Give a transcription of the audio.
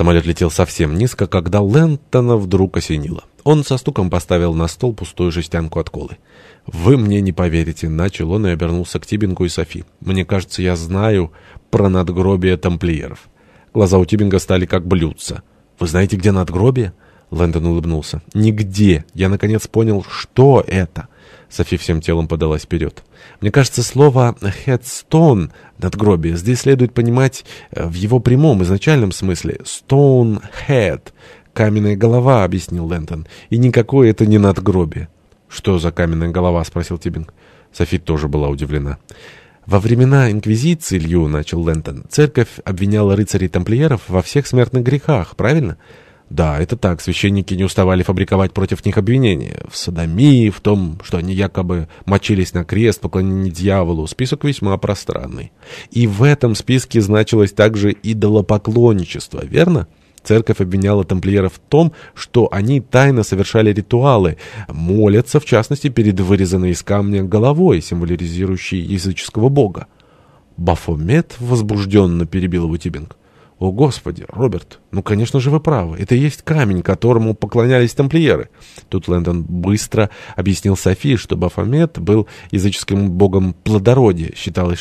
Самолет летел совсем низко, когда Лэнтона вдруг осенило. Он со стуком поставил на стол пустую жестянку от колы. «Вы мне не поверите», — начал он и обернулся к Тибингу и Софи. «Мне кажется, я знаю про надгробие тамплиеров». Глаза у Тибинга стали как блюдца. «Вы знаете, где надгробие?» Лэндон улыбнулся. «Нигде. Я, наконец, понял, что это». Софи всем телом подалась вперед. «Мне кажется, слово «headstone» — надгробие здесь следует понимать э, в его прямом, изначальном смысле. «Stone head» — каменная голова, — объяснил Лэнтон. «И никакое это не надгробие». «Что за каменная голова?» — спросил Тибинг. Софи тоже была удивлена. «Во времена Инквизиции, Лью, — начал Лэнтон, — церковь обвиняла рыцарей-тамплиеров во всех смертных грехах, правильно?» Да, это так, священники не уставали фабриковать против них обвинения. В садомии, в том, что они якобы мочились на крест, поклонение дьяволу. Список весьма пространный. И в этом списке значилось также идолопоклонничество, верно? Церковь обвиняла тамплиеров в том, что они тайно совершали ритуалы, молятся, в частности, перед вырезанной из камня головой, символизирующей языческого бога. Бафомет возбужденно перебил его Тибинг. «О, Господи, Роберт, ну, конечно же, вы правы. Это и есть камень, которому поклонялись тамплиеры». Тут Лэндон быстро объяснил Софии, что Бафомет был языческим богом плодородия. Считалось,